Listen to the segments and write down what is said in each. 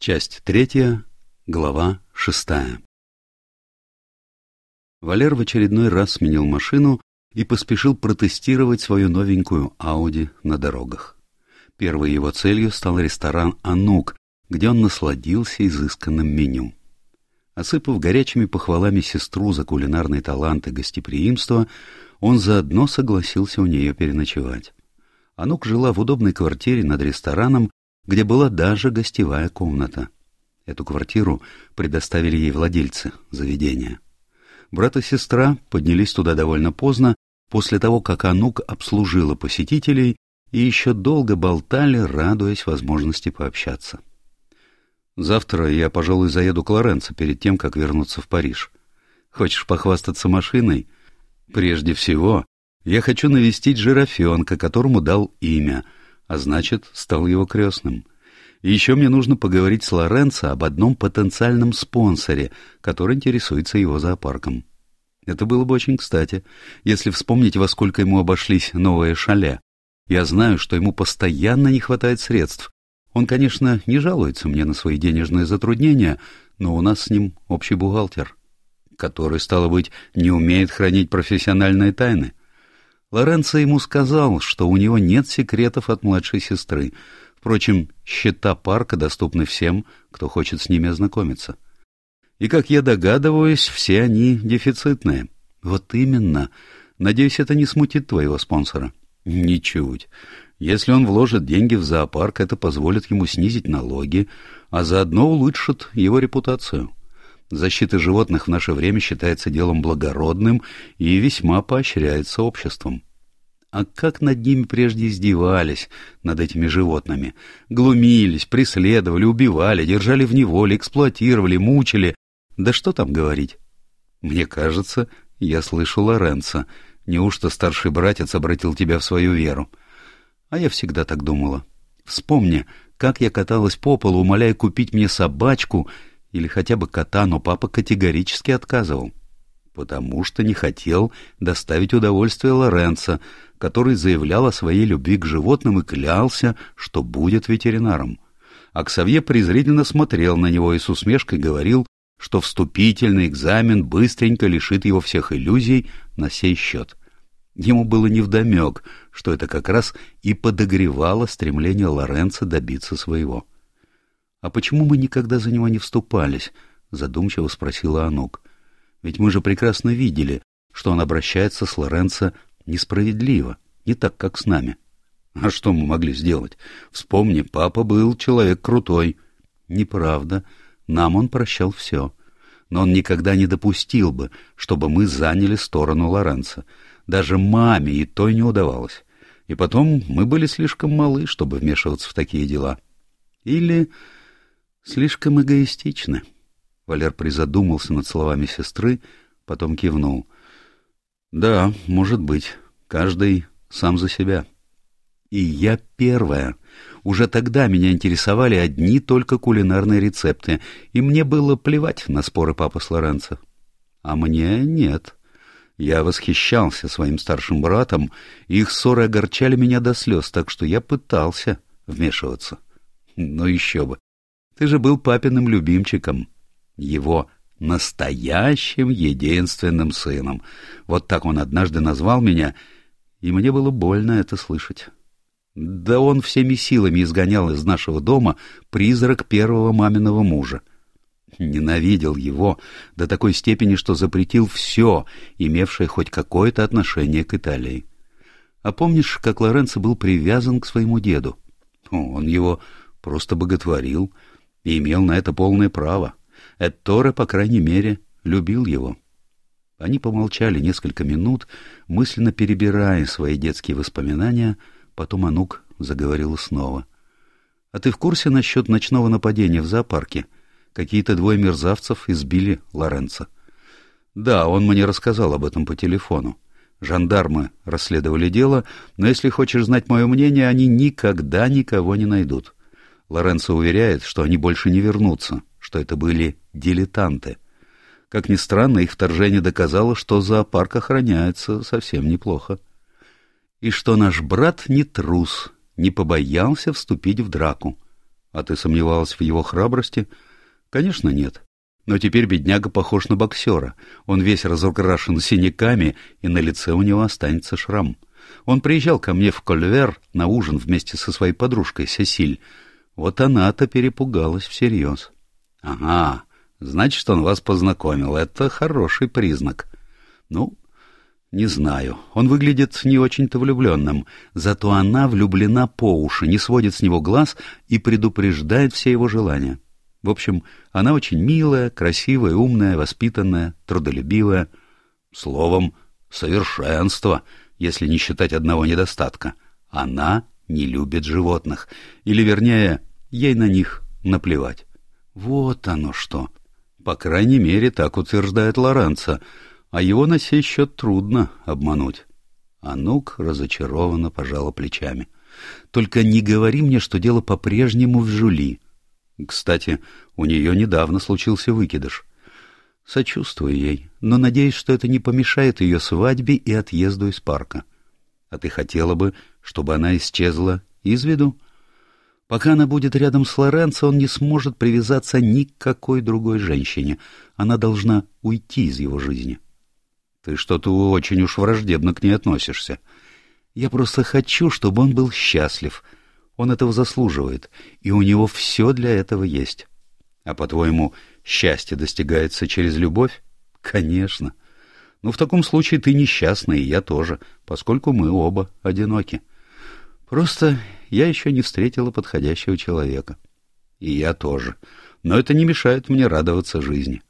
Часть третья, глава шестая. Валер в очередной раз сменил машину и поспешил протестировать свою новенькую Ауди на дорогах. Первой его целью стал ресторан «Анук», где он насладился изысканным меню. Осыпав горячими похвалами сестру за кулинарный талант и гостеприимство, он заодно согласился у нее переночевать. Анук жила в удобной квартире над рестораном где была даже гостевая комната. Эту квартиру предоставили ей владельцы заведения. Брат и сестра поднялись туда довольно поздно, после того, как Анук обслужила посетителей и еще долго болтали, радуясь возможности пообщаться. «Завтра я, пожалуй, заеду к Лоренцо перед тем, как вернуться в Париж. Хочешь похвастаться машиной? Прежде всего, я хочу навестить жирафенка, которому дал имя — а значит, стал его крестным. И еще мне нужно поговорить с Лоренцо об одном потенциальном спонсоре, который интересуется его зоопарком. Это было бы очень кстати, если вспомнить, во сколько ему обошлись новые шаля. Я знаю, что ему постоянно не хватает средств. Он, конечно, не жалуется мне на свои денежные затруднения, но у нас с ним общий бухгалтер, который, стало быть, не умеет хранить профессиональные тайны. Лоренцо ему сказал, что у него нет секретов от младшей сестры. Впрочем, счета парка доступны всем, кто хочет с ними ознакомиться. И, как я догадываюсь, все они дефицитные. Вот именно. Надеюсь, это не смутит твоего спонсора. Ничуть. Если он вложит деньги в зоопарк, это позволит ему снизить налоги, а заодно улучшит его репутацию. Защита животных в наше время считается делом благородным и весьма поощряется обществом. А как над ними прежде издевались, над этими животными? Глумились, преследовали, убивали, держали в неволе, эксплуатировали, мучили. Да что там говорить? Мне кажется, я слышу Лоренца. Неужто старший братец обратил тебя в свою веру? А я всегда так думала. Вспомни, как я каталась по полу, умоляя купить мне собачку — или хотя бы кота, но папа категорически отказывал, потому что не хотел доставить удовольствие Лоренцо, который заявлял о своей любви к животным и клялся, что будет ветеринаром. А Ксавье презрительно смотрел на него и с усмешкой говорил, что вступительный экзамен быстренько лишит его всех иллюзий на сей счет. Ему было невдомек, что это как раз и подогревало стремление Лоренцо добиться своего. — «А почему мы никогда за него не вступались?» — задумчиво спросила Анук. «Ведь мы же прекрасно видели, что он обращается с Лоренцо несправедливо, не так, как с нами». «А что мы могли сделать? Вспомни, папа был человек крутой». «Неправда. Нам он прощал все. Но он никогда не допустил бы, чтобы мы заняли сторону Лоренцо. Даже маме и той не удавалось. И потом мы были слишком малы, чтобы вмешиваться в такие дела. Или Слишком эгоистичны. Валер призадумался над словами сестры, потом кивнул. Да, может быть. Каждый сам за себя. И я первая. Уже тогда меня интересовали одни только кулинарные рецепты, и мне было плевать на споры папы с Лоренцо. А мне нет. Я восхищался своим старшим братом, и их ссоры огорчали меня до слез, так что я пытался вмешиваться. Но еще бы. Ты же был папиным любимчиком, его настоящим единственным сыном. Вот так он однажды назвал меня, и мне было больно это слышать. Да он всеми силами изгонял из нашего дома призрак первого маминого мужа. Ненавидел его до такой степени, что запретил все, имевшее хоть какое-то отношение к Италии. А помнишь, как Лоренцо был привязан к своему деду? Он его просто боготворил — и имел на это полное право. Этторе, по крайней мере, любил его. Они помолчали несколько минут, мысленно перебирая свои детские воспоминания, потом Анук заговорила снова. — А ты в курсе насчет ночного нападения в зоопарке? Какие-то двое мерзавцев избили Лоренца. — Да, он мне рассказал об этом по телефону. Жандармы расследовали дело, но если хочешь знать мое мнение, они никогда никого не найдут. Лоренцо уверяет, что они больше не вернутся, что это были дилетанты. Как ни странно, их вторжение доказало, что зоопарк охраняется совсем неплохо. И что наш брат не трус, не побоялся вступить в драку. А ты сомневалась в его храбрости? Конечно, нет. Но теперь бедняга похож на боксера. Он весь разукрашен синяками, и на лице у него останется шрам. Он приезжал ко мне в Кольвер на ужин вместе со своей подружкой Сесиль. Вот она-то перепугалась всерьез. — Ага, значит, он вас познакомил. Это хороший признак. Ну, не знаю. Он выглядит не очень-то влюбленным. Зато она влюблена по уши, не сводит с него глаз и предупреждает все его желания. В общем, она очень милая, красивая, умная, воспитанная, трудолюбивая. Словом, совершенство — если не считать одного недостатка. Она не любит животных. Или, вернее, ей на них наплевать. Вот оно что. По крайней мере, так утверждает Лоренцо, а его на сей счет трудно обмануть. Анук разочарованно пожала плечами. «Только не говори мне, что дело по-прежнему в Жули. Кстати, у нее недавно случился выкидыш. Сочувствую ей, но надеюсь, что это не помешает ее свадьбе и отъезду из парка. А ты хотела бы, чтобы она исчезла из виду? Пока она будет рядом с Лоренцо, он не сможет привязаться ни к какой другой женщине. Она должна уйти из его жизни. Ты что-то очень уж враждебно к ней относишься. Я просто хочу, чтобы он был счастлив. Он этого заслуживает, и у него все для этого есть. А по-твоему, Счастье достигается через любовь? Конечно. Но в таком случае ты несчастный, и я тоже, поскольку мы оба одиноки. Просто я еще не встретила подходящего человека. И я тоже. Но это не мешает мне радоваться жизни.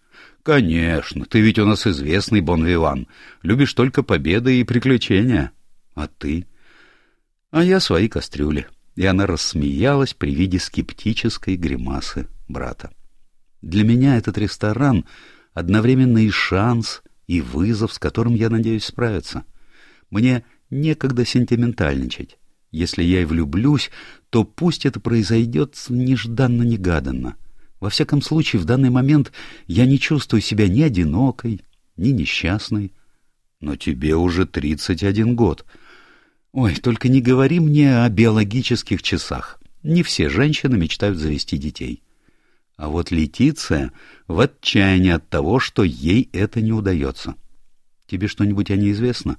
Конечно, ты ведь у нас известный бон-виван. Любишь только победы и приключения. А ты? А я свои кастрюли. И она рассмеялась при виде скептической гримасы брата. Для меня этот ресторан одновременно и шанс, и вызов, с которым я надеюсь справиться. Мне некогда сентиментальничать. Если я и влюблюсь, то пусть это произойдет нежданно-негаданно. Во всяком случае, в данный момент я не чувствую себя ни одинокой, ни несчастной. Но тебе уже тридцать один год. Ой, только не говори мне о биологических часах. Не все женщины мечтают завести детей. А вот Летиция в отчаянии от того, что ей это не удается. Тебе что-нибудь о ней известно?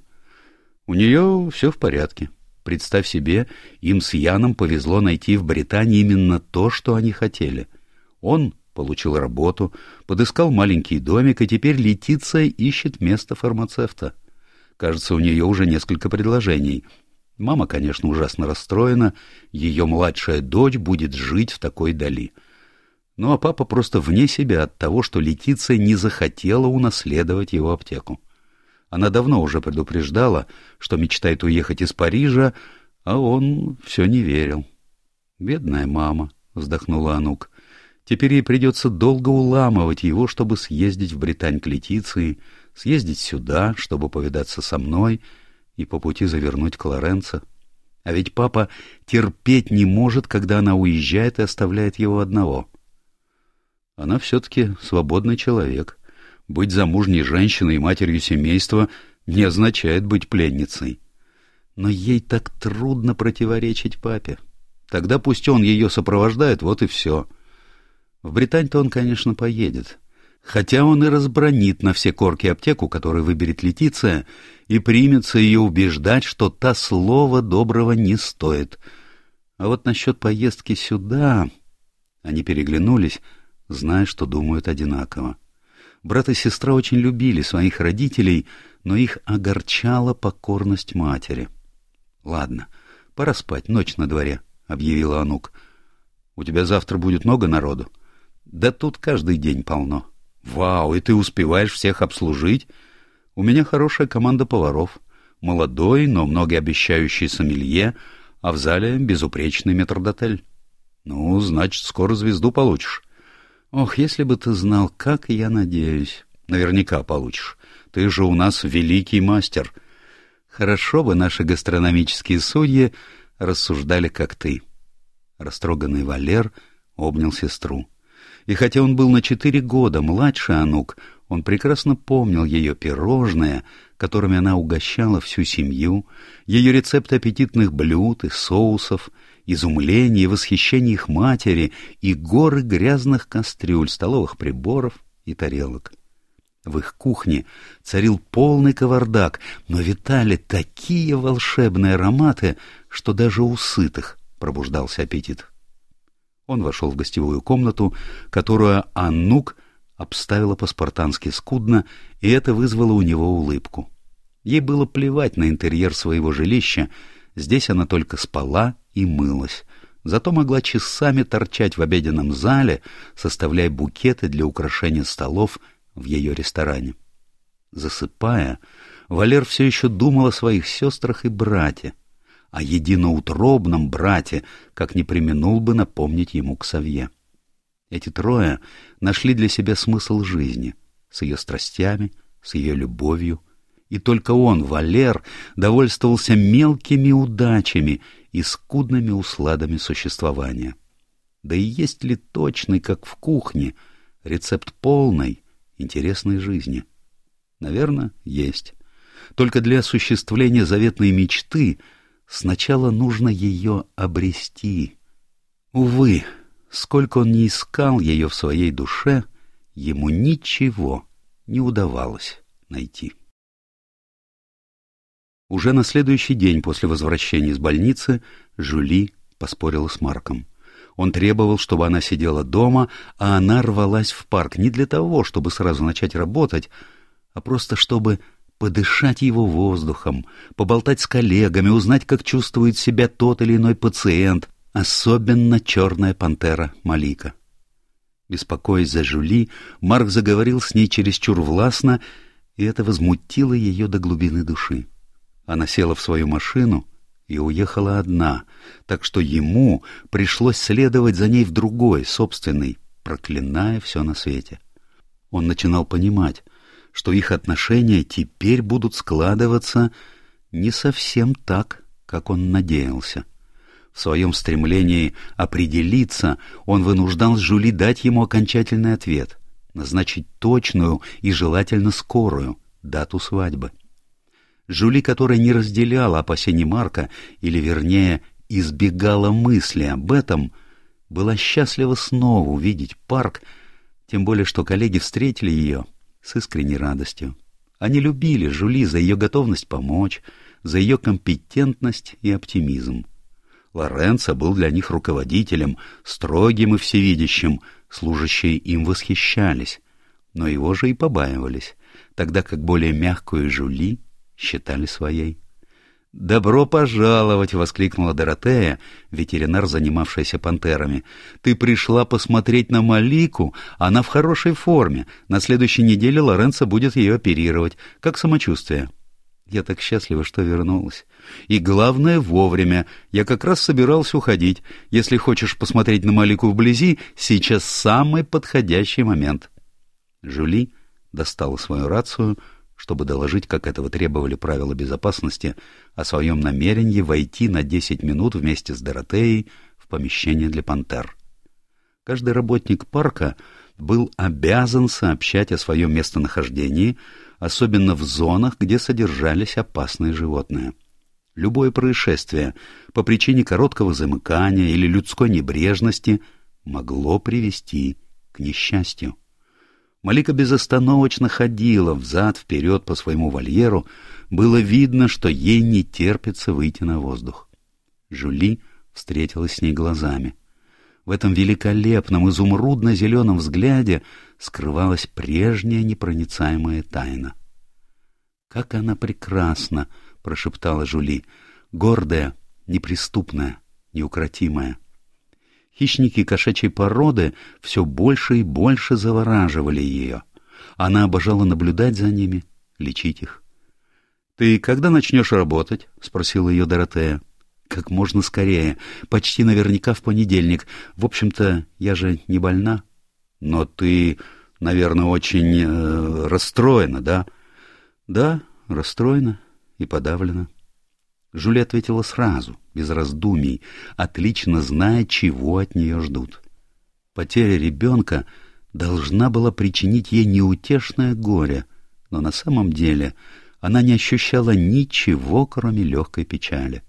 У нее все в порядке. Представь себе, им с Яном повезло найти в Британии именно то, что они хотели. Он получил работу, подыскал маленький домик, и теперь Летиция ищет место фармацевта. Кажется, у нее уже несколько предложений. Мама, конечно, ужасно расстроена, ее младшая дочь будет жить в такой дали — ну а папа просто вне себя от того, что Летиция не захотела унаследовать его аптеку. Она давно уже предупреждала, что мечтает уехать из Парижа, а он все не верил. «Бедная мама», — вздохнула Анук. «Теперь ей придется долго уламывать его, чтобы съездить в Британь к Летиции, съездить сюда, чтобы повидаться со мной и по пути завернуть к Лоренцо. А ведь папа терпеть не может, когда она уезжает и оставляет его одного». Она все-таки свободный человек. Быть замужней женщиной и матерью семейства не означает быть пленницей. Но ей так трудно противоречить папе. Тогда пусть он ее сопровождает, вот и все. В Британь-то он, конечно, поедет. Хотя он и разбронит на все корки аптеку, которую выберет Летиция, и примется ее убеждать, что та слова доброго не стоит. А вот насчет поездки сюда... Они переглянулись, зная, что думают одинаково. Брат и сестра очень любили своих родителей, но их огорчала покорность матери. — Ладно, пора спать, ночь на дворе, — объявила Анук. — У тебя завтра будет много народу? — Да тут каждый день полно. — Вау, и ты успеваешь всех обслужить? У меня хорошая команда поваров. Молодой, но многообещающий сомелье, а в зале безупречный метрдотель. Ну, значит, скоро звезду получишь. Ох, если бы ты знал, как я надеюсь. Наверняка получишь. Ты же у нас великий мастер. Хорошо бы наши гастрономические судьи рассуждали, как ты. Растроганный Валер обнял сестру. И хотя он был на четыре года младше Анук, он прекрасно помнил ее пирожные, которыми она угощала всю семью, ее рецепты аппетитных блюд и соусов, изумление и восхищение их матери и горы грязных кастрюль, столовых приборов и тарелок. В их кухне царил полный кавардак, но витали такие волшебные ароматы, что даже у сытых пробуждался аппетит. Он вошел в гостевую комнату, которую Аннук обставила по-спартански скудно, и это вызвало у него улыбку. Ей было плевать на интерьер своего жилища, здесь она только спала и мылась, зато могла часами торчать в обеденном зале, составляя букеты для украшения столов в ее ресторане. Засыпая, Валер все еще думал о своих сестрах и брате, о единоутробном брате, как не применул бы напомнить ему Ксавье. Эти трое нашли для себя смысл жизни, с ее страстями, с ее любовью, и только он, Валер, довольствовался мелкими удачами и скудными усладами существования. Да и есть ли точный, как в кухне, рецепт полной, интересной жизни? Наверное, есть. Только для осуществления заветной мечты сначала нужно ее обрести. Увы, сколько он не искал ее в своей душе, ему ничего не удавалось найти. Уже на следующий день после возвращения из больницы Жюли поспорила с Марком. Он требовал, чтобы она сидела дома, а она рвалась в парк не для того, чтобы сразу начать работать, а просто чтобы подышать его воздухом, поболтать с коллегами, узнать, как чувствует себя тот или иной пациент, особенно черная пантера Малика. Беспокоясь за Жюли, Марк заговорил с ней чересчур властно, и это возмутило ее до глубины души. Она села в свою машину и уехала одна, так что ему пришлось следовать за ней в другой, собственный, проклиная все на свете. Он начинал понимать, что их отношения теперь будут складываться не совсем так, как он надеялся. В своем стремлении определиться он вынуждал Жули дать ему окончательный ответ, назначить точную и желательно скорую дату свадьбы. Жули, которая не разделяла опасений Марка, или, вернее, избегала мысли об этом, была счастлива снова увидеть парк, тем более что коллеги встретили ее с искренней радостью. Они любили Жули за ее готовность помочь, за ее компетентность и оптимизм. Лоренцо был для них руководителем, строгим и всевидящим, служащие им восхищались, но его же и побаивались, тогда как более мягкую Жули считали своей. «Добро пожаловать!» — воскликнула Доротея, ветеринар, занимавшаяся пантерами. «Ты пришла посмотреть на Малику, она в хорошей форме. На следующей неделе Лоренцо будет ее оперировать. Как самочувствие?» «Я так счастлива, что вернулась. И главное, вовремя. Я как раз собирался уходить. Если хочешь посмотреть на Малику вблизи, сейчас самый подходящий момент». Жюли достала свою рацию — чтобы доложить, как этого требовали правила безопасности, о своем намерении войти на 10 минут вместе с Доротеей в помещение для пантер. Каждый работник парка был обязан сообщать о своем местонахождении, особенно в зонах, где содержались опасные животные. Любое происшествие по причине короткого замыкания или людской небрежности могло привести к несчастью. Малика безостановочно ходила взад-вперед по своему вольеру. Было видно, что ей не терпится выйти на воздух. Жюли встретилась с ней глазами. В этом великолепном изумрудно-зеленом взгляде скрывалась прежняя непроницаемая тайна. «Как она прекрасна!» — прошептала Жули. «Гордая, неприступная, неукротимая». Хищники кошачьей породы все больше и больше завораживали ее. Она обожала наблюдать за ними, лечить их. — Ты когда начнешь работать? — спросила ее Доротея. — Как можно скорее. Почти наверняка в понедельник. В общем-то, я же не больна. — Но ты, наверное, очень э, расстроена, да? — Да, расстроена и подавлена. — Жюли ответила сразу, без раздумий, отлично зная, чего от нее ждут. Потеря ребенка должна была причинить ей неутешное горе, но на самом деле она не ощущала ничего, кроме легкой печали.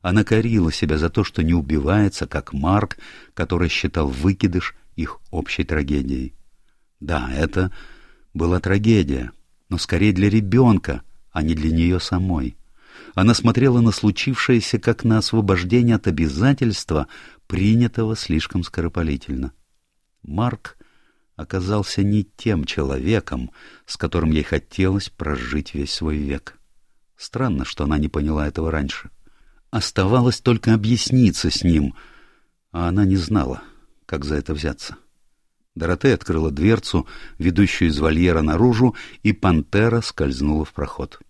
Она корила себя за то, что не убивается, как Марк, который считал выкидыш их общей трагедией. Да, это была трагедия, но скорее для ребенка, а не для нее самой. Она смотрела на случившееся как на освобождение от обязательства, принятого слишком скоропалительно. Марк оказался не тем человеком, с которым ей хотелось прожить весь свой век. Странно, что она не поняла этого раньше. Оставалось только объясниться с ним, а она не знала, как за это взяться. Доротея открыла дверцу, ведущую из вольера наружу, и пантера скользнула в проход.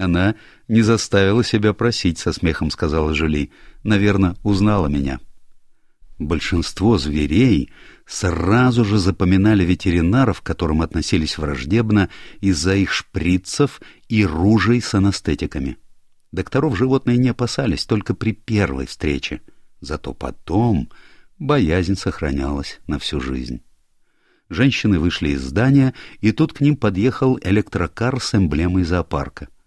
Она не заставила себя просить, со смехом сказала Жюли. Наверное, узнала меня. Большинство зверей сразу же запоминали ветеринаров, к которым относились враждебно из-за их шприцев и ружей с анестетиками. Докторов животные не опасались только при первой встрече, зато потом боязнь сохранялась на всю жизнь. Женщины вышли из здания, и тут к ним подъехал электрокар с эмблемой зоопарка —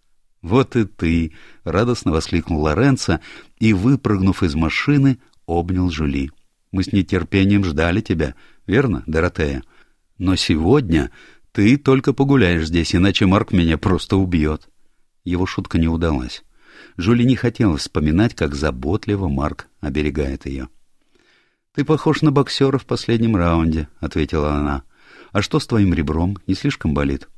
«Вот и ты!» — радостно воскликнул Лоренцо и, выпрыгнув из машины, обнял Жули. «Мы с нетерпением ждали тебя, верно, Доротея? Но сегодня ты только погуляешь здесь, иначе Марк меня просто убьет». Его шутка не удалась. Жули не хотела вспоминать, как заботливо Марк оберегает ее. «Ты похож на боксера в последнем раунде», — ответила она. «А что с твоим ребром? Не слишком болит?»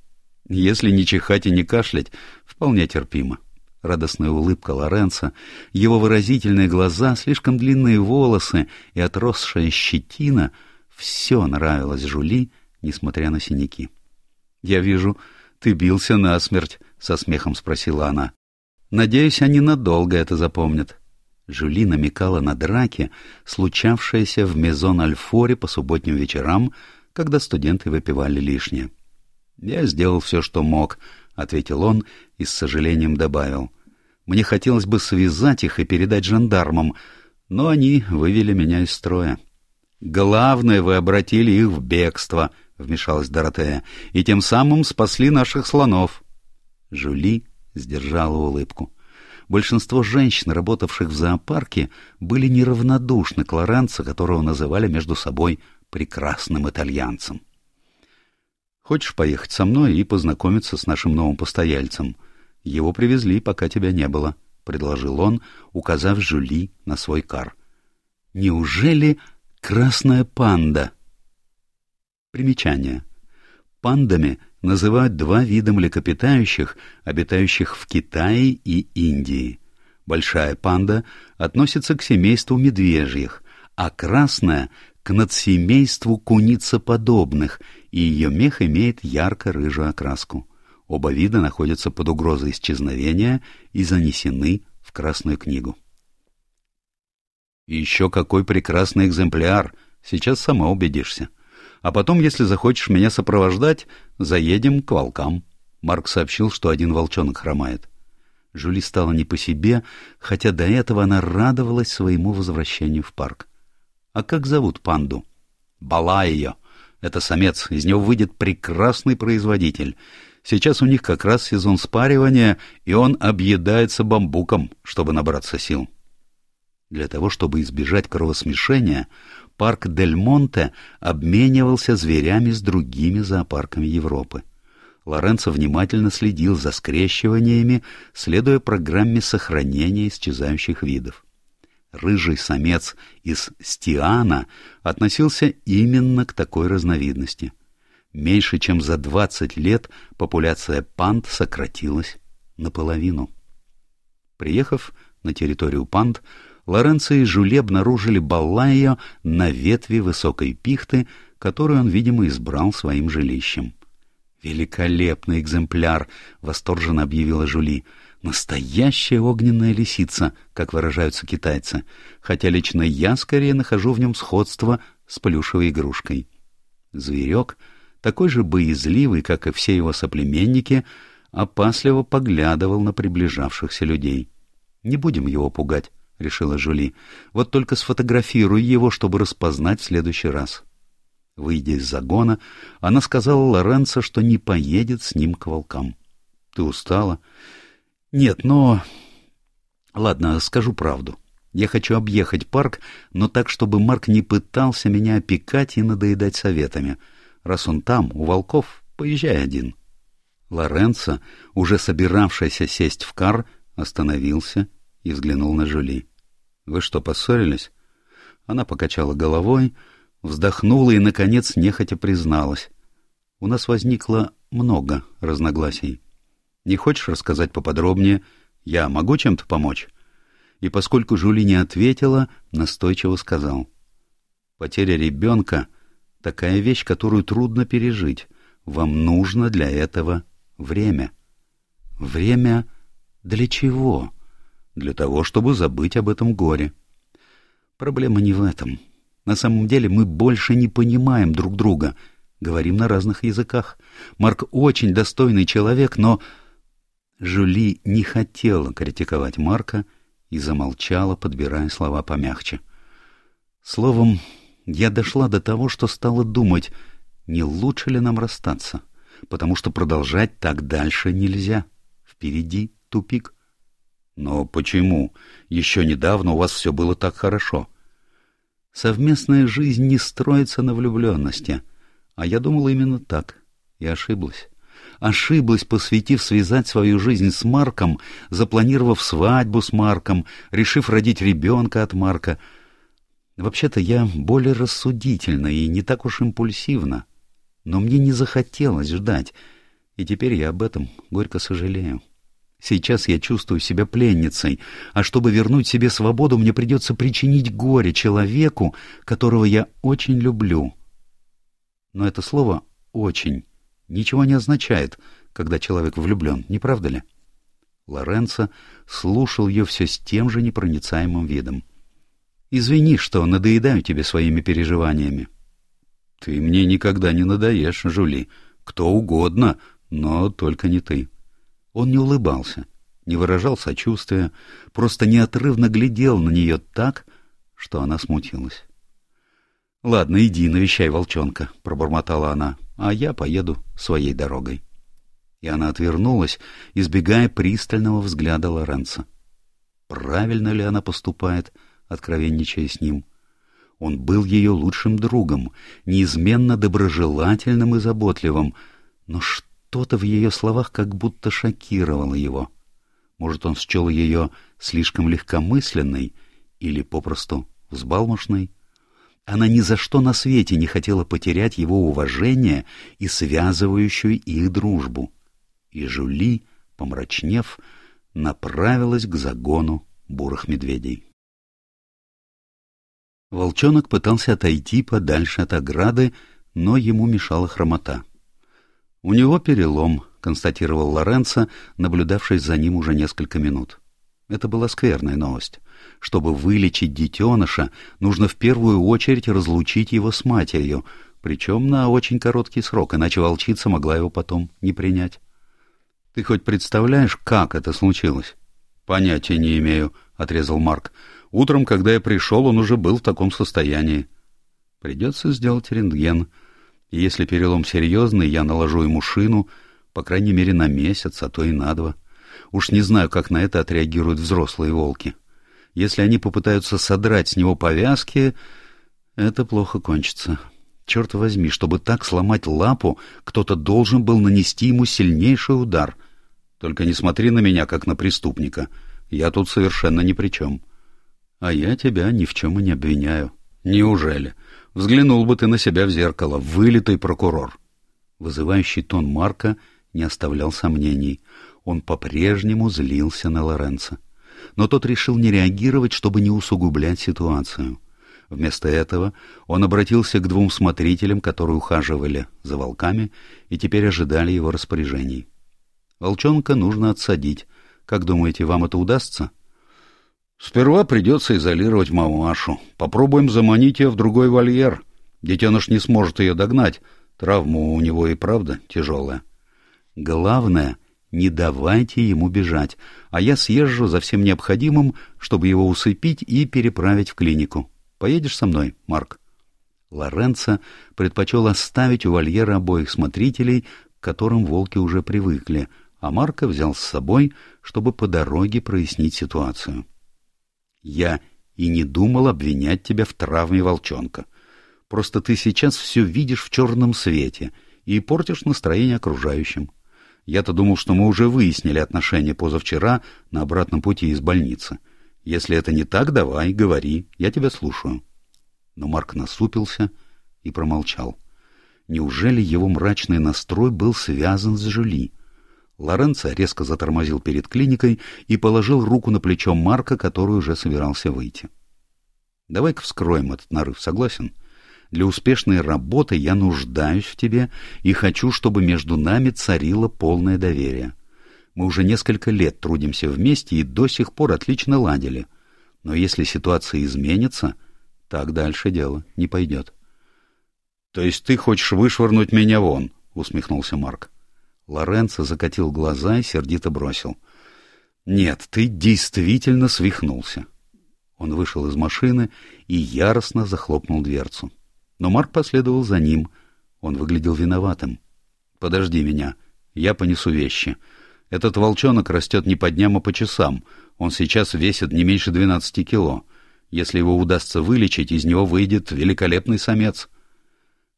Если не чихать и не кашлять, вполне терпимо. Радостная улыбка Лоренца, его выразительные глаза, слишком длинные волосы и отросшая щетина — все нравилось Жули, несмотря на синяки. — Я вижу, ты бился насмерть, — со смехом спросила она. — Надеюсь, они надолго это запомнят. Жули намекала на драки, случавшиеся в Мезон-Альфоре по субботним вечерам, когда студенты выпивали лишнее. — «Я сделал все, что мог», — ответил он и с сожалением добавил. «Мне хотелось бы связать их и передать жандармам, но они вывели меня из строя». «Главное, вы обратили их в бегство», — вмешалась Доротея, — «и тем самым спасли наших слонов». Жули сдержала улыбку. Большинство женщин, работавших в зоопарке, были неравнодушны к Лоренцо, которого называли между собой прекрасным итальянцем. Хочешь поехать со мной и познакомиться с нашим новым постояльцем? Его привезли, пока тебя не было, — предложил он, указав Жюли на свой кар. Неужели красная панда? Примечание. Пандами называют два вида млекопитающих, обитающих в Китае и Индии. Большая панда относится к семейству медвежьих, а красная — к надсемейству куницеподобных и ее мех имеет ярко-рыжую окраску. Оба вида находятся под угрозой исчезновения и занесены в Красную книгу. еще какой прекрасный экземпляр! Сейчас сама убедишься. А потом, если захочешь меня сопровождать, заедем к волкам. Марк сообщил, что один волчонок хромает. Жули стала не по себе, хотя до этого она радовалась своему возвращению в парк. А как зовут панду? Бала ее. Это самец, из него выйдет прекрасный производитель. Сейчас у них как раз сезон спаривания, и он объедается бамбуком, чтобы набраться сил. Для того, чтобы избежать кровосмешения, парк Дель Монте обменивался зверями с другими зоопарками Европы. Лоренцо внимательно следил за скрещиваниями, следуя программе сохранения исчезающих видов рыжий самец из стиана относился именно к такой разновидности. Меньше чем за 20 лет популяция панд сократилась наполовину. Приехав на территорию панд, Лоренцо и Жюли обнаружили Баллайо на ветви высокой пихты, которую он, видимо, избрал своим жилищем. «Великолепный экземпляр!» — восторженно объявила Жюли. Настоящая огненная лисица, как выражаются китайцы, хотя лично я скорее нахожу в нем сходство с плюшевой игрушкой. Зверек, такой же боязливый, как и все его соплеменники, опасливо поглядывал на приближавшихся людей. «Не будем его пугать», — решила Жули. «Вот только сфотографируй его, чтобы распознать в следующий раз». Выйдя из загона, она сказала Лоренцо, что не поедет с ним к волкам. «Ты устала?» Нет, но... Ладно, скажу правду. Я хочу объехать парк, но так, чтобы Марк не пытался меня опекать и надоедать советами. Раз он там, у волков, поезжай один. Лоренцо, уже собиравшийся сесть в кар, остановился и взглянул на Жюли. — Вы что, поссорились? Она покачала головой, вздохнула и, наконец, нехотя призналась. — У нас возникло много разногласий. Не хочешь рассказать поподробнее? Я могу чем-то помочь? И поскольку Жюли не ответила, настойчиво сказал. — Потеря ребенка — такая вещь, которую трудно пережить. Вам нужно для этого время. Время для чего? Для того, чтобы забыть об этом горе. Проблема не в этом. На самом деле мы больше не понимаем друг друга, говорим на разных языках. Марк очень достойный человек, но... Жюли не хотела критиковать Марка и замолчала, подбирая слова помягче. Словом, я дошла до того, что стала думать, не лучше ли нам расстаться, потому что продолжать так дальше нельзя. Впереди тупик. Но почему? Еще недавно у вас все было так хорошо. Совместная жизнь не строится на влюбленности. А я думала именно так. И ошиблась. Ошиблась, посвятив связать свою жизнь с Марком, запланировав свадьбу с Марком, решив родить ребенка от Марка. Вообще-то я более рассудительна и не так уж импульсивна. Но мне не захотелось ждать, и теперь я об этом горько сожалею. Сейчас я чувствую себя пленницей, а чтобы вернуть себе свободу, мне придется причинить горе человеку, которого я очень люблю. Но это слово «очень» ничего не означает, когда человек влюблен, не правда ли? Лоренцо слушал ее все с тем же непроницаемым видом. «Извини, что надоедаю тебе своими переживаниями». «Ты мне никогда не надоешь, Жули. Кто угодно, но только не ты». Он не улыбался, не выражал сочувствия, просто неотрывно глядел на нее так, что она смутилась. — Ладно, иди, навещай волчонка, — пробормотала она, — а я поеду своей дорогой. И она отвернулась, избегая пристального взгляда Лоренца. Правильно ли она поступает, откровенничая с ним? Он был ее лучшим другом, неизменно доброжелательным и заботливым, но что? Что-то в ее словах как будто шокировало его. Может, он счел ее слишком легкомысленной или попросту взбалмошной? Она ни за что на свете не хотела потерять его уважение и связывающую их дружбу. И Жули, помрачнев, направилась к загону бурых медведей. Волчонок пытался отойти подальше от ограды, но ему мешала хромота. «У него перелом», — констатировал Лоренцо, наблюдавший за ним уже несколько минут. Это была скверная новость. Чтобы вылечить детеныша, нужно в первую очередь разлучить его с матерью, причем на очень короткий срок, иначе волчица могла его потом не принять. «Ты хоть представляешь, как это случилось?» «Понятия не имею», — отрезал Марк. «Утром, когда я пришел, он уже был в таком состоянии». «Придется сделать рентген», если перелом серьезный, я наложу ему шину, по крайней мере, на месяц, а то и на два. Уж не знаю, как на это отреагируют взрослые волки. Если они попытаются содрать с него повязки, это плохо кончится. Черт возьми, чтобы так сломать лапу, кто-то должен был нанести ему сильнейший удар. Только не смотри на меня, как на преступника. Я тут совершенно ни при чем. А я тебя ни в чем и не обвиняю. Неужели? Взглянул бы ты на себя в зеркало, вылитый прокурор. Вызывающий тон Марка не оставлял сомнений. Он по-прежнему злился на Лоренца. Но тот решил не реагировать, чтобы не усугублять ситуацию. Вместо этого он обратился к двум смотрителям, которые ухаживали за волками и теперь ожидали его распоряжений. «Волчонка нужно отсадить. Как думаете, вам это удастся?» Сперва придется изолировать мамашу. Попробуем заманить ее в другой вольер. Детеныш не сможет ее догнать. Травма у него и правда тяжелая. Главное, не давайте ему бежать, а я съезжу за всем необходимым, чтобы его усыпить и переправить в клинику. Поедешь со мной, Марк? Лоренцо предпочел оставить у вольера обоих смотрителей, к которым волки уже привыкли, а Марка взял с собой, чтобы по дороге прояснить ситуацию. «Я и не думал обвинять тебя в травме волчонка. Просто ты сейчас все видишь в черном свете и портишь настроение окружающим. Я-то думал, что мы уже выяснили отношения позавчера на обратном пути из больницы. Если это не так, давай, говори, я тебя слушаю. Но Марк насупился и промолчал. Неужели его мрачный настрой был связан с Жюли? Лоренцо резко затормозил перед клиникой и положил руку на плечо Марка, который уже собирался выйти. «Давай-ка вскроем этот нарыв, согласен?» Для успешной работы я нуждаюсь в тебе и хочу, чтобы между нами царило полное доверие. Мы уже несколько лет трудимся вместе и до сих пор отлично ладили. Но если ситуация изменится, так дальше дело не пойдет. — То есть ты хочешь вышвырнуть меня вон? — усмехнулся Марк. Лоренцо закатил глаза и сердито бросил. — Нет, ты действительно свихнулся. Он вышел из машины и яростно захлопнул дверцу. Но Марк последовал за ним. Он выглядел виноватым. «Подожди меня. Я понесу вещи. Этот волчонок растет не по дням, а по часам. Он сейчас весит не меньше двенадцати кило. Если его удастся вылечить, из него выйдет великолепный самец,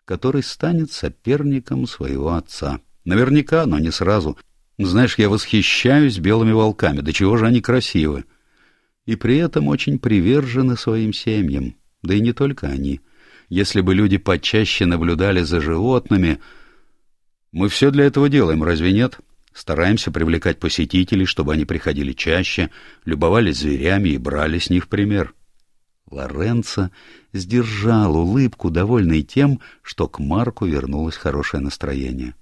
который станет соперником своего отца. Наверняка, но не сразу. Знаешь, я восхищаюсь белыми волками. До чего же они красивы. И при этом очень привержены своим семьям. Да и не только они если бы люди почаще наблюдали за животными. Мы все для этого делаем, разве нет? Стараемся привлекать посетителей, чтобы они приходили чаще, любовались зверями и брали с них пример. Лоренцо сдержал улыбку, довольный тем, что к Марку вернулось хорошее настроение.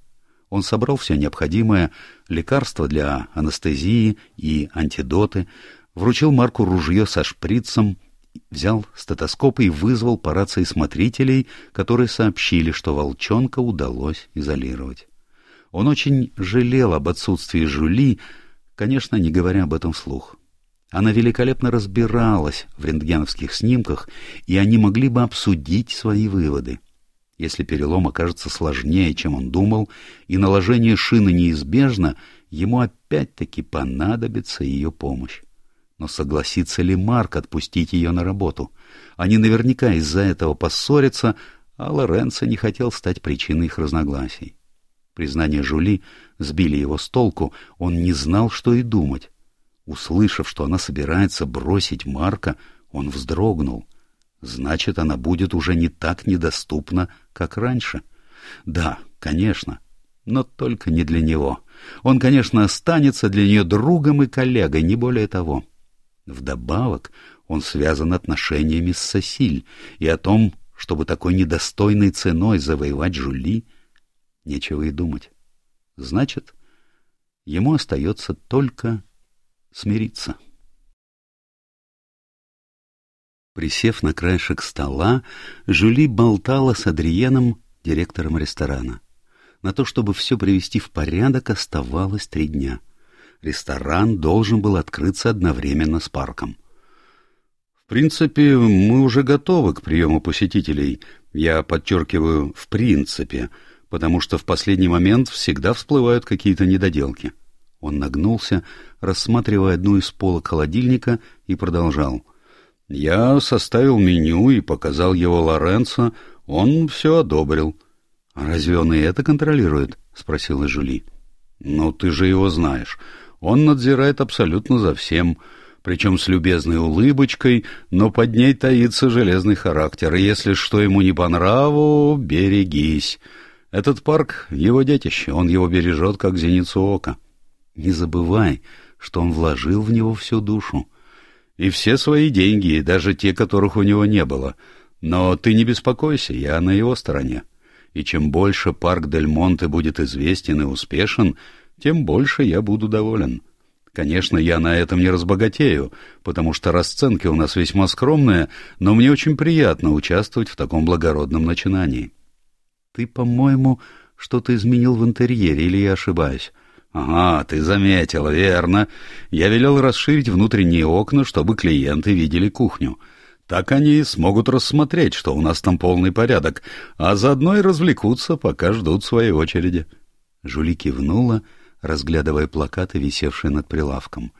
Он собрал все необходимое, лекарства для анестезии и антидоты, вручил Марку ружье со шприцем взял стетоскоп и вызвал по рации смотрителей, которые сообщили, что волчонка удалось изолировать. Он очень жалел об отсутствии Жули, конечно, не говоря об этом вслух. Она великолепно разбиралась в рентгеновских снимках, и они могли бы обсудить свои выводы. Если перелом окажется сложнее, чем он думал, и наложение шины неизбежно, ему опять-таки понадобится ее помощь. Но согласится ли Марк отпустить ее на работу? Они наверняка из-за этого поссорятся, а Лоренцо не хотел стать причиной их разногласий. Признание Жули сбили его с толку, он не знал, что и думать. Услышав, что она собирается бросить Марка, он вздрогнул. Значит, она будет уже не так недоступна, как раньше. Да, конечно, но только не для него. Он, конечно, останется для нее другом и коллегой, не более того. Вдобавок он связан отношениями с Сосиль, и о том, чтобы такой недостойной ценой завоевать Жули, нечего и думать. Значит, ему остается только смириться. Присев на краешек стола, Жули болтала с Адриеном, директором ресторана. На то, чтобы все привести в порядок, оставалось три дня — ресторан должен был открыться одновременно с парком. В принципе, мы уже готовы к приему посетителей. Я подчеркиваю «в принципе», потому что в последний момент всегда всплывают какие-то недоделки. Он нагнулся, рассматривая одну из полок холодильника, и продолжал. «Я составил меню и показал его Лоренцо, он все одобрил». «А разве он и это контролирует?» — спросила Жюли. «Ну, ты же его знаешь. Он надзирает абсолютно за всем, причем с любезной улыбочкой, но под ней таится железный характер, и если что ему не по нраву, берегись. Этот парк — его детище, он его бережет, как зеницу ока. Не забывай, что он вложил в него всю душу. И все свои деньги, даже те, которых у него не было. Но ты не беспокойся, я на его стороне. И чем больше парк Дель Монте будет известен и успешен, тем больше я буду доволен. Конечно, я на этом не разбогатею, потому что расценки у нас весьма скромные, но мне очень приятно участвовать в таком благородном начинании. Ты, по-моему, что-то изменил в интерьере, или я ошибаюсь? Ага, ты заметила, верно. Я велел расширить внутренние окна, чтобы клиенты видели кухню. Так они смогут рассмотреть, что у нас там полный порядок, а заодно и развлекутся, пока ждут своей очереди. Жули кивнула, разглядывая плакаты, висевшие над прилавком.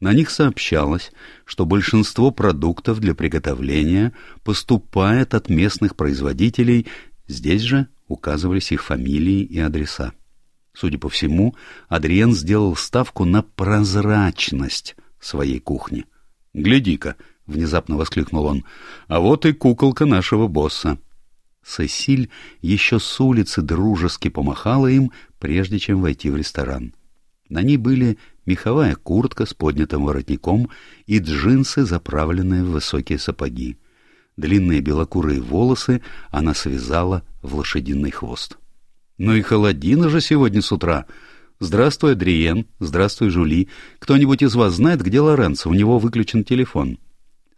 На них сообщалось, что большинство продуктов для приготовления поступает от местных производителей, здесь же указывались их фамилии и адреса. Судя по всему, Адриен сделал ставку на прозрачность своей кухни. «Гляди-ка!» — внезапно воскликнул он. «А вот и куколка нашего босса!» Сесиль еще с улицы дружески помахала им, прежде чем войти в ресторан. На ней были меховая куртка с поднятым воротником и джинсы, заправленные в высокие сапоги. Длинные белокурые волосы она связала в лошадиный хвост. «Ну и холодина же сегодня с утра!» «Здравствуй, Адриен. Здравствуй, Жули. Кто-нибудь из вас знает, где Лоренцо? У него выключен телефон».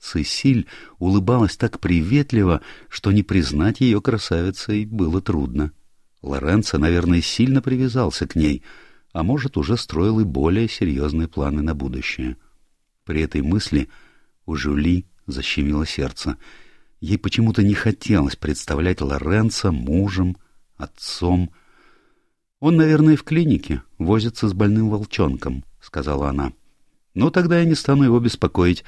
Сесиль улыбалась так приветливо, что не признать ее красавицей было трудно. Лоренцо, наверное, сильно привязался к ней, а может, уже строил и более серьезные планы на будущее. При этой мысли у Жюли защемило сердце. Ей почему-то не хотелось представлять Лоренцо мужем, отцом. «Он, наверное, в клинике, возится с больным волчонком», — сказала она. «Ну, тогда я не стану его беспокоить.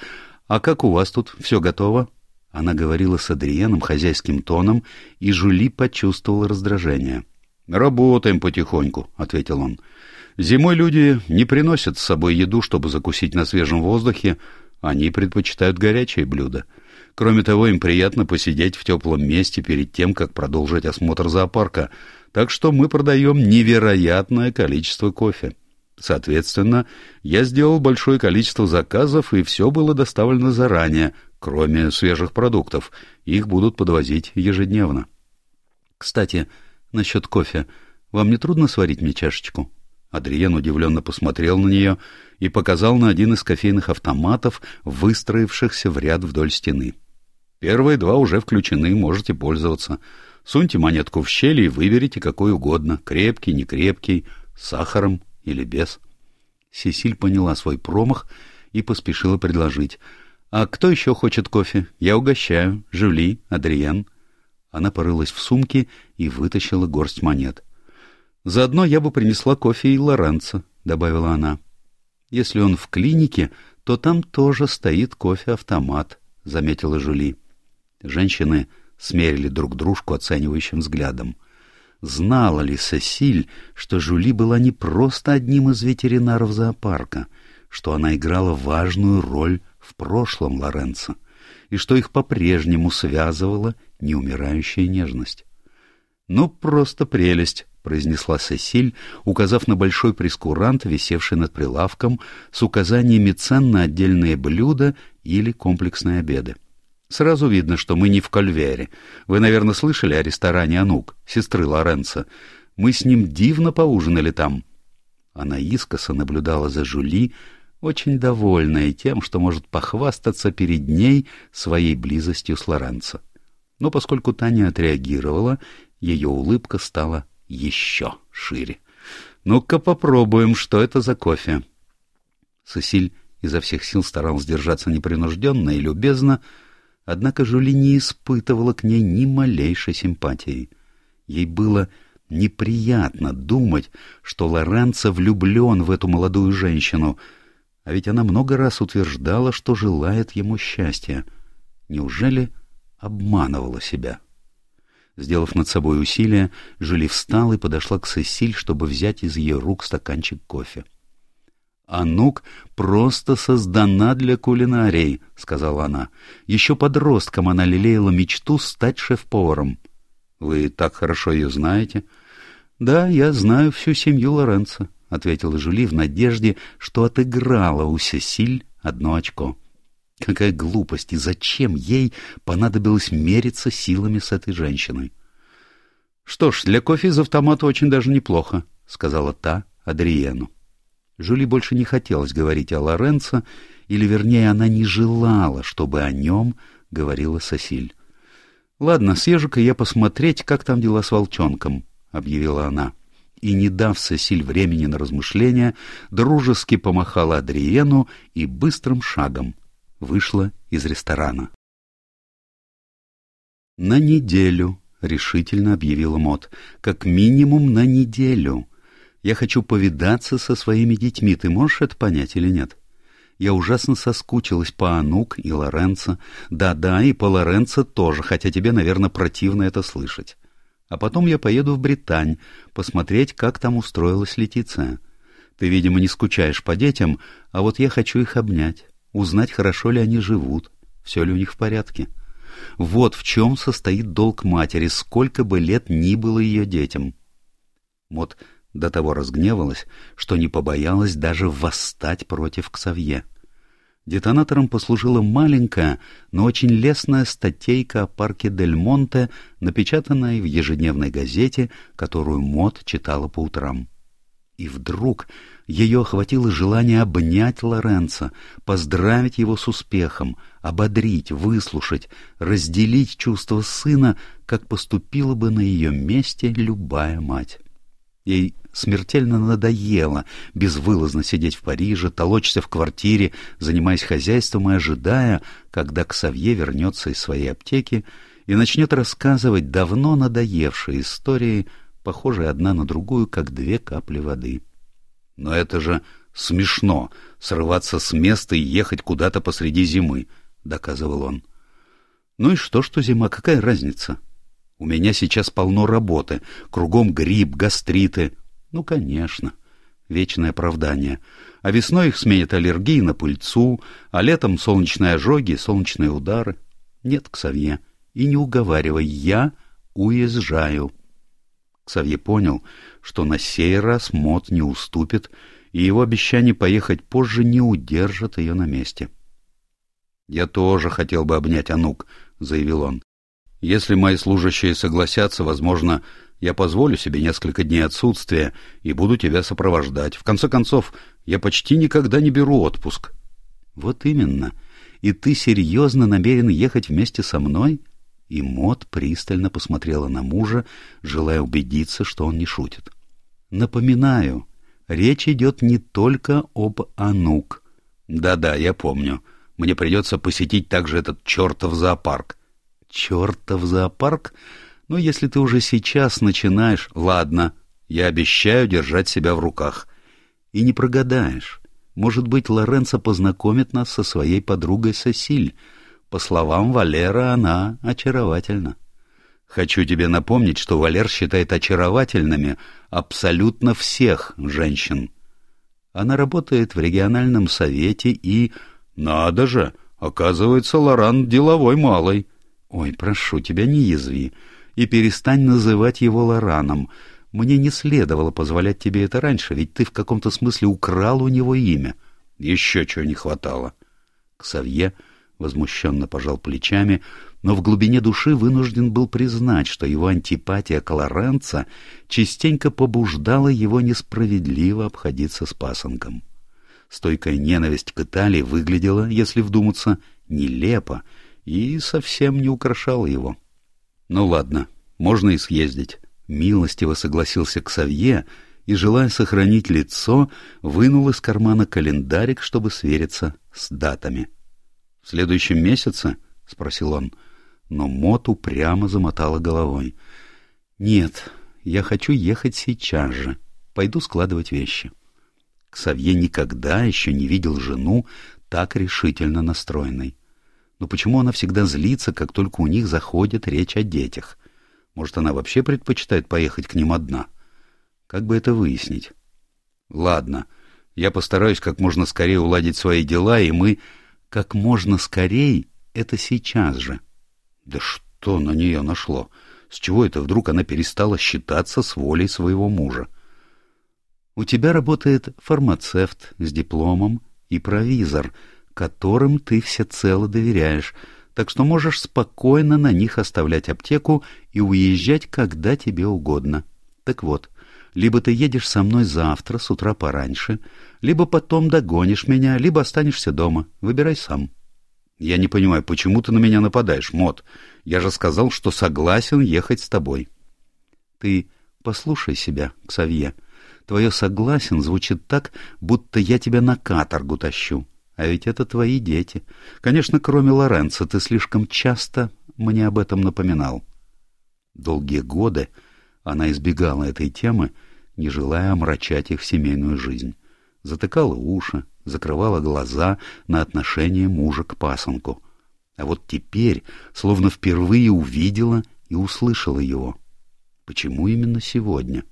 А как у вас тут? Все готово?» Она говорила с Адриеном хозяйским тоном, и Жули почувствовала раздражение. «Работаем потихоньку», — ответил он. «Зимой люди не приносят с собой еду, чтобы закусить на свежем воздухе. Они предпочитают горячие блюда. Кроме того, им приятно посидеть в теплом месте перед тем, как продолжить осмотр зоопарка. Так что мы продаем невероятное количество кофе». Соответственно, я сделал большое количество заказов, и все было доставлено заранее, кроме свежих продуктов. Их будут подвозить ежедневно. Кстати, насчет кофе. Вам не трудно сварить мне чашечку? Адриен удивленно посмотрел на нее и показал на один из кофейных автоматов, выстроившихся в ряд вдоль стены. Первые два уже включены, можете пользоваться. Суньте монетку в щель и выберите какой угодно, крепкий, некрепкий, с сахаром или без. Сесиль поняла свой промах и поспешила предложить. «А кто еще хочет кофе? Я угощаю. Жюли, Адриен». Она порылась в сумке и вытащила горсть монет. «Заодно я бы принесла кофе и Лоренцо», — добавила она. «Если он в клинике, то там тоже стоит кофе-автомат», — заметила Жюли. Женщины смерили друг дружку оценивающим взглядом. Знала ли Сесиль, что Жули была не просто одним из ветеринаров зоопарка, что она играла важную роль в прошлом Лоренцо, и что их по-прежнему связывала неумирающая нежность? «Ну, просто прелесть», — произнесла Сесиль, указав на большой прескурант, висевший над прилавком, с указаниями цен на отдельные блюда или комплексные обеды. Сразу видно, что мы не в Кольвере. Вы, наверное, слышали о ресторане «Анук», сестры Лоренцо. Мы с ним дивно поужинали там. Она искоса наблюдала за Жули, очень довольная тем, что может похвастаться перед ней своей близостью с Лоренцо. Но поскольку Таня отреагировала, ее улыбка стала еще шире. «Ну-ка попробуем, что это за кофе». Сесиль изо всех сил старалась держаться непринужденно и любезно, Однако Жюли не испытывала к ней ни малейшей симпатии. Ей было неприятно думать, что Лоренцо влюблен в эту молодую женщину, а ведь она много раз утверждала, что желает ему счастья. Неужели обманывала себя? Сделав над собой усилие, Жюли встала и подошла к Сесиль, чтобы взять из ее рук стаканчик кофе. «Анук просто создана для кулинарии», — сказала она. «Еще подростком она лелеяла мечту стать шеф-поваром». «Вы так хорошо ее знаете?» «Да, я знаю всю семью Лоренцо», — ответила Жюли в надежде, что отыграла у Сесиль одно очко. Какая глупость, и зачем ей понадобилось мериться силами с этой женщиной? «Что ж, для кофе из автомата очень даже неплохо», — сказала та Адриену. Жюли больше не хотелось говорить о Лоренцо, или, вернее, она не желала, чтобы о нем говорила Сосиль. «Ладно, съезжу-ка я посмотреть, как там дела с волчонком», — объявила она. И, не дав Сосиль времени на размышления, дружески помахала Адриену и быстрым шагом вышла из ресторана. «На неделю», — решительно объявила Мот, — «как минимум на неделю». Я хочу повидаться со своими детьми, ты можешь это понять или нет? Я ужасно соскучилась по Анук и Лоренцо. Да-да, и по Лоренцо тоже, хотя тебе, наверное, противно это слышать. А потом я поеду в Британь, посмотреть, как там устроилась Летиция. Ты, видимо, не скучаешь по детям, а вот я хочу их обнять, узнать, хорошо ли они живут, все ли у них в порядке. Вот в чем состоит долг матери, сколько бы лет ни было ее детям. Мот до того разгневалась, что не побоялась даже восстать против Ксавье. Детонатором послужила маленькая, но очень лестная статейка о парке Дель Монте, напечатанная в ежедневной газете, которую Мот читала по утрам. И вдруг ее охватило желание обнять Лоренца, поздравить его с успехом, ободрить, выслушать, разделить чувства сына, как поступила бы на ее месте любая мать. Ей смертельно надоело безвылазно сидеть в Париже, толочься в квартире, занимаясь хозяйством и ожидая, когда Ксавье вернется из своей аптеки и начнет рассказывать давно надоевшие истории, похожие одна на другую, как две капли воды. Но это же смешно — срываться с места и ехать куда-то посреди зимы, — доказывал он. Ну и что, что зима, какая разница? У меня сейчас полно работы, кругом грипп, гастриты. Ну, конечно, вечное оправдание. А весной их сменят аллергии на пыльцу, а летом солнечные ожоги, солнечные удары. Нет, Ксавье, и не уговаривай, я уезжаю. Ксавье понял, что на сей раз Мот не уступит, и его обещание поехать позже не удержит ее на месте. — Я тоже хотел бы обнять Анук, — заявил он. Если мои служащие согласятся, возможно, я позволю себе несколько дней отсутствия и буду тебя сопровождать. В конце концов, я почти никогда не беру отпуск. — Вот именно. И ты серьезно намерен ехать вместе со мной? И Мот пристально посмотрела на мужа, желая убедиться, что он не шутит. — Напоминаю, речь идет не только об Анук. Да — Да-да, я помню. Мне придется посетить также этот чертов зоопарк. Чертов зоопарк? Ну, если ты уже сейчас начинаешь... Ладно, я обещаю держать себя в руках. И не прогадаешь. Может быть, Лоренцо познакомит нас со своей подругой Сосиль. По словам Валера, она очаровательна. Хочу тебе напомнить, что Валер считает очаровательными абсолютно всех женщин. Она работает в региональном совете и... Надо же! Оказывается, Лоран деловой малый. «Ой, прошу тебя, не язви, и перестань называть его Лораном. Мне не следовало позволять тебе это раньше, ведь ты в каком-то смысле украл у него имя. Еще чего не хватало». Ксавье возмущенно пожал плечами, но в глубине души вынужден был признать, что его антипатия к Лоренцо частенько побуждала его несправедливо обходиться с пасынком. Стойкая ненависть к Италии выглядела, если вдуматься, нелепо, и совсем не украшал его. Ну ладно, можно и съездить. Милостиво согласился к Савье и, желая сохранить лицо, вынул из кармана календарик, чтобы свериться с датами. — В следующем месяце? — спросил он. Но Мот упрямо замотала головой. — Нет, я хочу ехать сейчас же. Пойду складывать вещи. Ксавье никогда еще не видел жену так решительно настроенной. Но почему она всегда злится, как только у них заходит речь о детях? Может, она вообще предпочитает поехать к ним одна? Как бы это выяснить? Ладно, я постараюсь как можно скорее уладить свои дела, и мы... Как можно скорее — это сейчас же. Да что на нее нашло? С чего это вдруг она перестала считаться с волей своего мужа? У тебя работает фармацевт с дипломом и провизор — которым ты всецело доверяешь, так что можешь спокойно на них оставлять аптеку и уезжать, когда тебе угодно. Так вот, либо ты едешь со мной завтра с утра пораньше, либо потом догонишь меня, либо останешься дома. Выбирай сам. Я не понимаю, почему ты на меня нападаешь, Мот? Я же сказал, что согласен ехать с тобой. Ты послушай себя, Ксавье. Твое «согласен» звучит так, будто я тебя на каторгу тащу. А ведь это твои дети. Конечно, кроме Лоренца, ты слишком часто мне об этом напоминал. Долгие годы она избегала этой темы, не желая омрачать их семейную жизнь. Затыкала уши, закрывала глаза на отношение мужа к пасынку. А вот теперь словно впервые увидела и услышала его. Почему именно сегодня?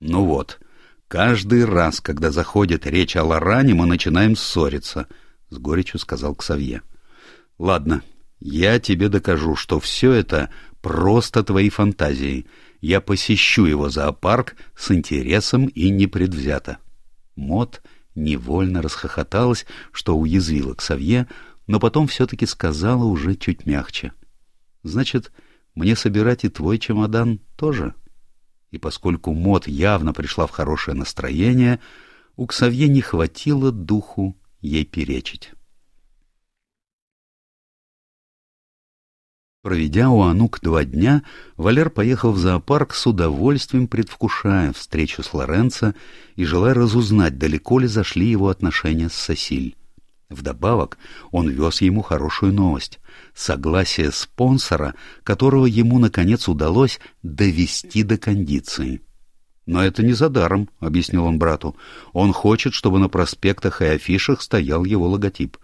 Ну вот, каждый раз, когда заходит речь о Лоране, мы начинаем ссориться, — с горечью сказал Ксавье. — Ладно, я тебе докажу, что все это просто твои фантазии. Я посещу его зоопарк с интересом и непредвзято. Мот невольно расхохоталась, что уязвила Ксавье, но потом все-таки сказала уже чуть мягче. — Значит, мне собирать и твой чемодан тоже? И поскольку Мот явно пришла в хорошее настроение, у Ксавье не хватило духу ей перечить. Проведя у Анук два дня, Валер поехал в зоопарк с удовольствием, предвкушая встречу с Лоренцо и желая разузнать, далеко ли зашли его отношения с Сосиль. Вдобавок он вез ему хорошую новость — согласие спонсора, которого ему, наконец, удалось довести до кондиции. «Но это не за даром», — объяснил он брату. «Он хочет, чтобы на проспектах и афишах стоял его логотип.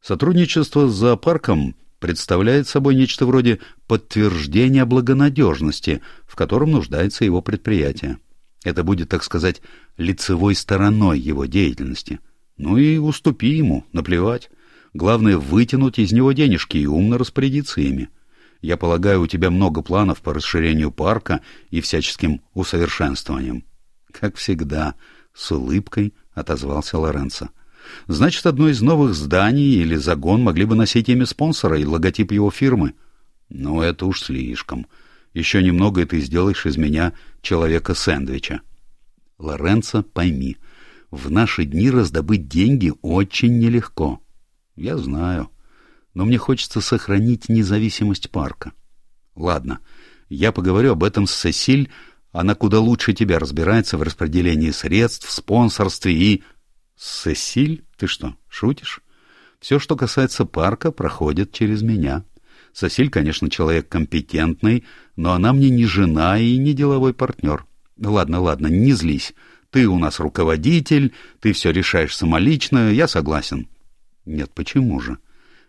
Сотрудничество с зоопарком представляет собой нечто вроде подтверждения благонадежности, в котором нуждается его предприятие. Это будет, так сказать, лицевой стороной его деятельности. Ну и уступи ему, наплевать. Главное — вытянуть из него денежки и умно распорядиться ими. Я полагаю, у тебя много планов по расширению парка и всяческим усовершенствованием. Как всегда, с улыбкой отозвался Лоренцо. Значит, одно из новых зданий или загон могли бы носить имя спонсора и логотип его фирмы. Но это уж слишком. Еще немного, и ты сделаешь из меня человека-сэндвича. Лоренцо, пойми, в наши дни раздобыть деньги очень нелегко. Я знаю. Но мне хочется сохранить независимость парка. Ладно, я поговорю об этом с Сесиль, она куда лучше тебя разбирается в распределении средств, спонсорстве и Сесиль? Ты что, шутишь? Все, что касается парка, проходит через меня. Сесиль, конечно, человек компетентный, но она мне не жена и не деловой партнер. Ладно, ладно, не злись. Ты у нас руководитель, ты все решаешь самолично, я согласен. Нет, почему же?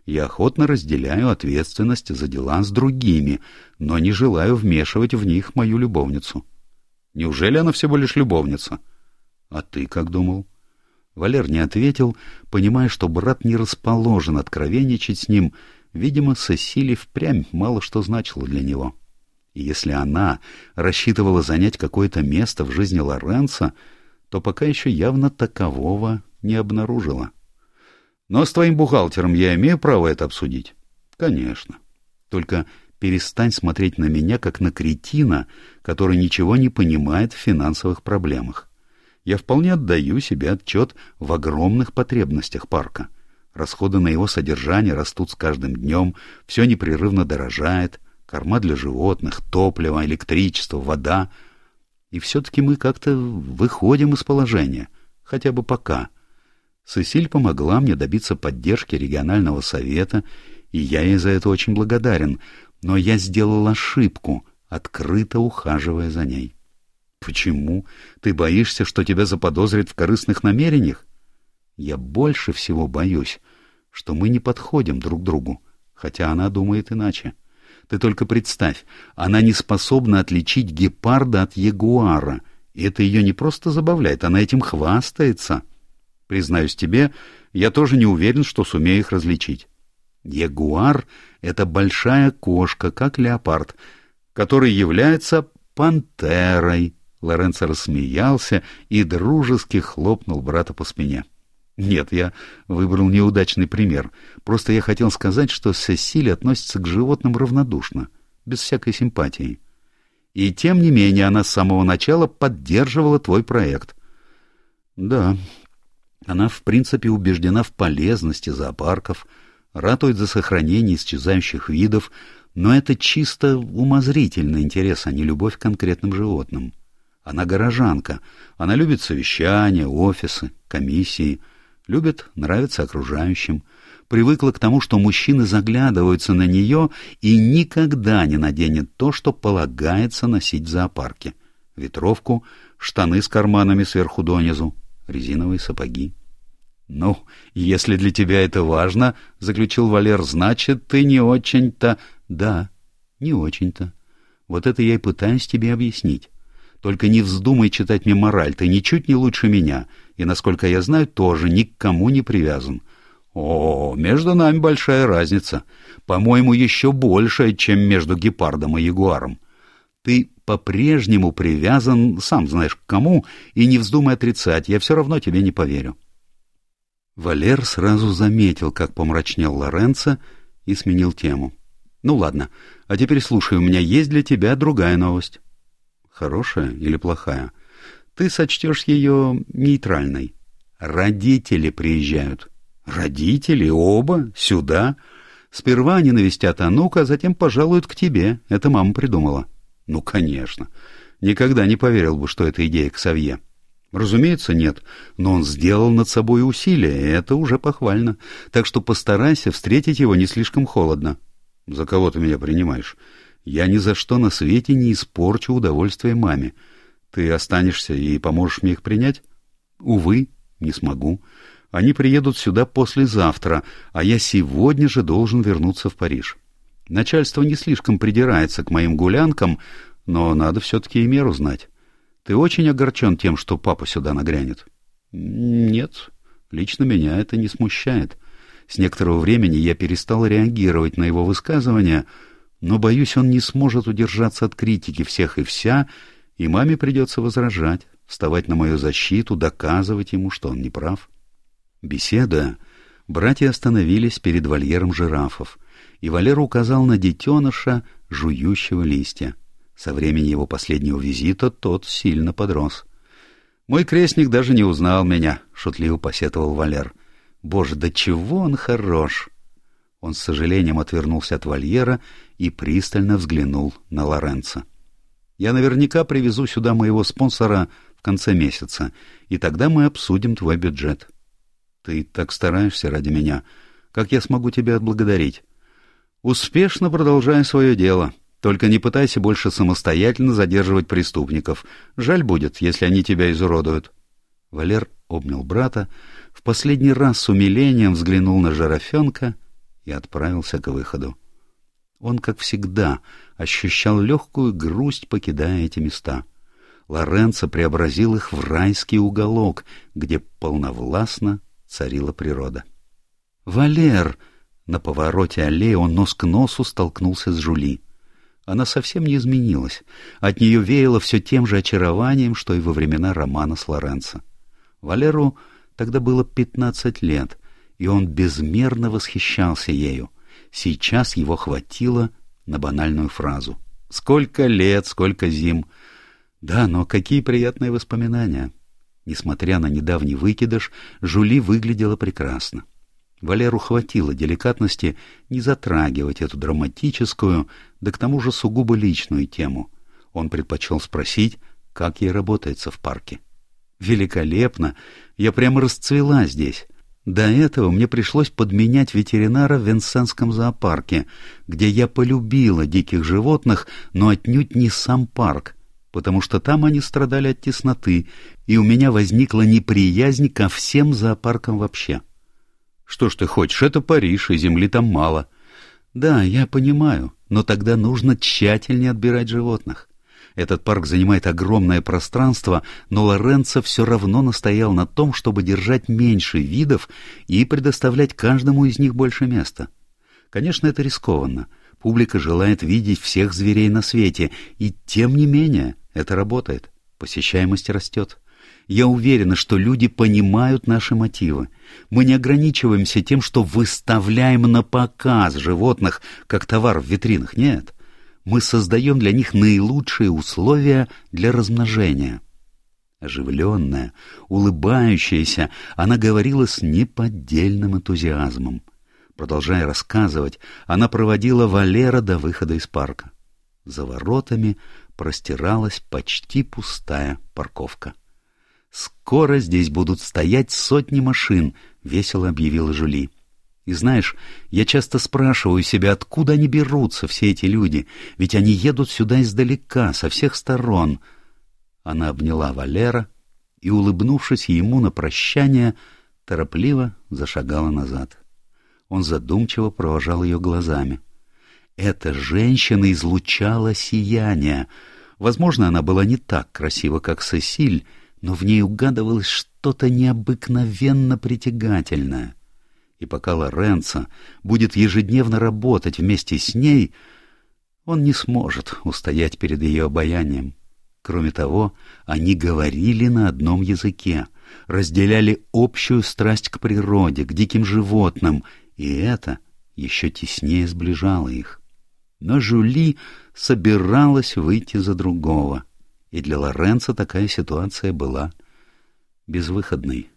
Я охотно разделяю ответственность за дела с другими, но не желаю вмешивать в них мою любовницу. Неужели она всего лишь любовница? А ты как думал? — Валер не ответил, понимая, что брат не расположен откровенничать с ним. Видимо, Сесили впрямь мало что значило для него. И если она рассчитывала занять какое-то место в жизни Лоренца, то пока еще явно такового не обнаружила. Но с твоим бухгалтером я имею право это обсудить? Конечно. Только перестань смотреть на меня, как на кретина, который ничего не понимает в финансовых проблемах я вполне отдаю себе отчет в огромных потребностях парка. Расходы на его содержание растут с каждым днем, все непрерывно дорожает, корма для животных, топливо, электричество, вода. И все-таки мы как-то выходим из положения, хотя бы пока. Сесиль помогла мне добиться поддержки регионального совета, и я ей за это очень благодарен, но я сделал ошибку, открыто ухаживая за ней. Почему? Ты боишься, что тебя заподозрят в корыстных намерениях? Я больше всего боюсь, что мы не подходим друг другу, хотя она думает иначе. Ты только представь, она не способна отличить гепарда от ягуара, и это ее не просто забавляет, она этим хвастается. Признаюсь тебе, я тоже не уверен, что сумею их различить. Ягуар — это большая кошка, как леопард, который является пантерой, Лоренцо рассмеялся и дружески хлопнул брата по спине. Нет, я выбрал неудачный пример. Просто я хотел сказать, что Сесиль относится к животным равнодушно, без всякой симпатии. И тем не менее она с самого начала поддерживала твой проект. Да, она в принципе убеждена в полезности зоопарков, ратует за сохранение исчезающих видов, но это чисто умозрительный интерес, а не любовь к конкретным животным. Она горожанка. Она любит совещания, офисы, комиссии. Любит нравиться окружающим. Привыкла к тому, что мужчины заглядываются на нее и никогда не наденет то, что полагается носить в зоопарке. ветровку, штаны с карманами сверху донизу, резиновые сапоги. — Ну, если для тебя это важно, — заключил Валер, — значит, ты не очень-то... — Да, не очень-то. Вот это я и пытаюсь тебе объяснить. Только не вздумай читать мне мораль, ты ничуть не лучше меня, и, насколько я знаю, тоже ни к кому не привязан. О, между нами большая разница. По-моему, еще большая, чем между гепардом и ягуаром. Ты по-прежнему привязан, сам знаешь к кому, и не вздумай отрицать, я все равно тебе не поверю. Валер сразу заметил, как помрачнел Лоренцо, и сменил тему. — Ну ладно, а теперь слушай, у меня есть для тебя другая новость. — Хорошая или плохая? Ты сочтешь ее нейтральной. Родители приезжают. — Родители? Оба? Сюда? Сперва они навестят Анука, а затем пожалуют к тебе. Это мама придумала. — Ну, конечно. Никогда не поверил бы, что это идея к Савье. — Разумеется, нет, но он сделал над собой усилия, и это уже похвально. Так что постарайся встретить его не слишком холодно. За кого ты меня принимаешь? Я ни за что на свете не испорчу удовольствие маме. Ты останешься и поможешь мне их принять? Увы, не смогу. Они приедут сюда послезавтра, а я сегодня же должен вернуться в Париж. Начальство не слишком придирается к моим гулянкам, но надо все-таки и меру знать. Ты очень огорчен тем, что папа сюда нагрянет? Нет, лично меня это не смущает. С некоторого времени я перестал реагировать на его высказывания, но, боюсь, он не сможет удержаться от критики всех и вся, и маме придется возражать, вставать на мою защиту, доказывать ему, что он не прав. Беседуя, братья остановились перед вольером жирафов, и Валера указал на детеныша, жующего листья. Со времени его последнего визита тот сильно подрос. «Мой крестник даже не узнал меня», — шутливо посетовал Валер. «Боже, да чего он хорош!» Он с сожалением отвернулся от вольера и пристально взглянул на Лоренца. «Я наверняка привезу сюда моего спонсора в конце месяца, и тогда мы обсудим твой бюджет». «Ты так стараешься ради меня. Как я смогу тебя отблагодарить?» «Успешно продолжай свое дело. Только не пытайся больше самостоятельно задерживать преступников. Жаль будет, если они тебя изуродуют. Валер обнял брата, в последний раз с умилением взглянул на жирафенка и отправился к выходу. Он, как всегда, ощущал легкую грусть, покидая эти места. Лоренцо преобразил их в райский уголок, где полновластно царила природа. «Валер!» На повороте аллеи он нос к носу столкнулся с Жули. Она совсем не изменилась. От нее веяло все тем же очарованием, что и во времена романа с Лоренцо. Валеру тогда было пятнадцать лет, и он безмерно восхищался ею. Сейчас его хватило на банальную фразу. «Сколько лет, сколько зим!» Да, но какие приятные воспоминания! Несмотря на недавний выкидыш, Жули выглядела прекрасно. Валеру хватило деликатности не затрагивать эту драматическую, да к тому же сугубо личную тему. Он предпочел спросить, как ей работается в парке. «Великолепно! Я прямо расцвела здесь. До этого мне пришлось подменять ветеринара в Венсенском зоопарке, где я полюбила диких животных, но отнюдь не сам парк, потому что там они страдали от тесноты, и у меня возникла неприязнь ко всем зоопаркам вообще». Что ж ты хочешь, это Париж, и земли там мало. Да, я понимаю, но тогда нужно тщательнее отбирать животных. Этот парк занимает огромное пространство, но Лоренцо все равно настоял на том, чтобы держать меньше видов и предоставлять каждому из них больше места. Конечно, это рискованно. Публика желает видеть всех зверей на свете, и тем не менее это работает. Посещаемость растет. Я уверена, что люди понимают наши мотивы. Мы не ограничиваемся тем, что выставляем на показ животных, как товар в витринах. Нет. Мы создаем для них наилучшие условия для размножения. Оживленная, улыбающаяся, она говорила с неподдельным энтузиазмом. Продолжая рассказывать, она проводила Валера до выхода из парка. За воротами простиралась почти пустая парковка. «Скоро здесь будут стоять сотни машин», — весело объявила Жули. «И знаешь, я часто спрашиваю себя, откуда они берутся, все эти люди, ведь они едут сюда издалека, со всех сторон». Она обняла Валера и, улыбнувшись ему на прощание, торопливо зашагала назад. Он задумчиво провожал ее глазами. Эта женщина излучала сияние. Возможно, она была не так красива, как Сесиль, но в ней угадывалось что-то необыкновенно притягательное. И пока Лоренцо будет ежедневно работать вместе с ней, он не сможет устоять перед ее обаянием. Кроме того, они говорили на одном языке, разделяли общую страсть к природе, к диким животным, и это еще теснее сближало их. Но Жюли собиралась выйти за другого, и для Лоренца такая ситуация была безвыходной.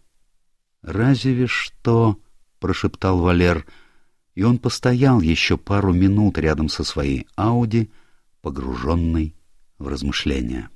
«Разве что...» — прошептал Валер, и он постоял еще пару минут рядом со своей Ауди, погруженный в размышления.